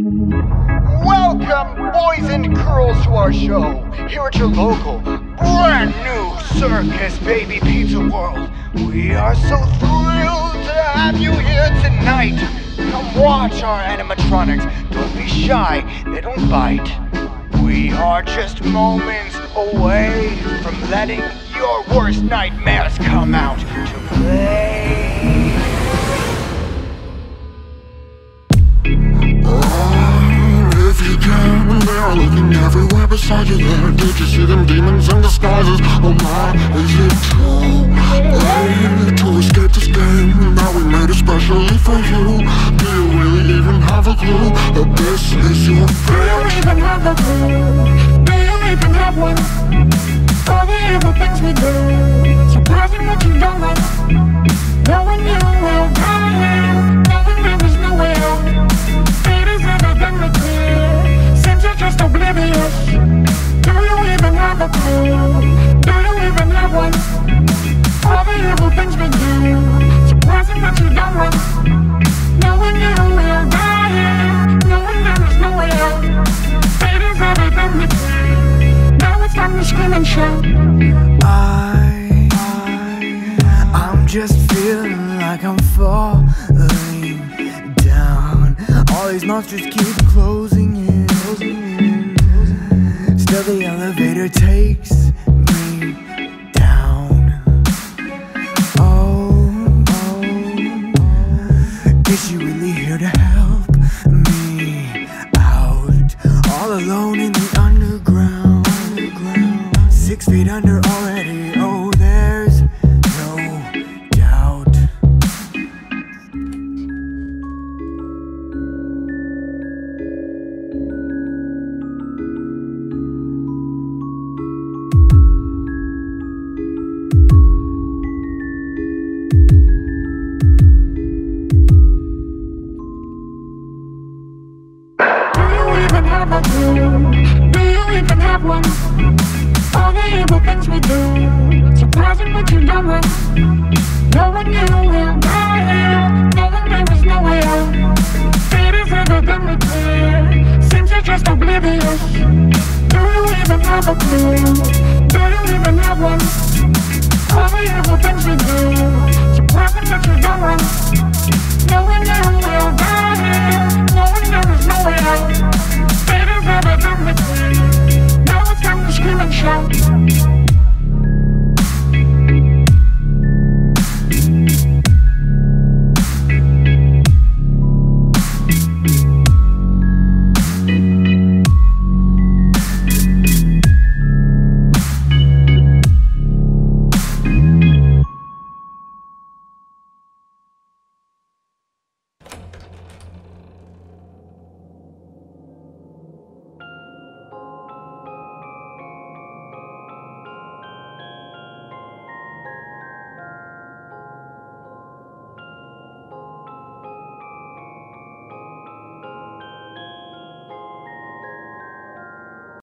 Welcome, boys and girls, to our show here at your local, brand new circus, baby pizza world. We are so thrilled to have you here tonight. Come watch our animatronics. Don't be shy, they don't bite. We are just moments away from letting your worst nightmares come out to play. Everywhere beside you there Did you see them demons in disguises? Oh my, is it too late to escape this game that we made especially for you? Do you really even have a clue that this is your Do fate? you even have a clue? Do you even have one? I, I'm just feeling like I'm falling down. All these monsters keep closing one? All the evil things we do. Surprising what you don't want. Knowing you will die Knowing there is no way out Fate is evidently clear Seems you're just oblivious. Do you even have a clue? Do you even have one? All the evil things we do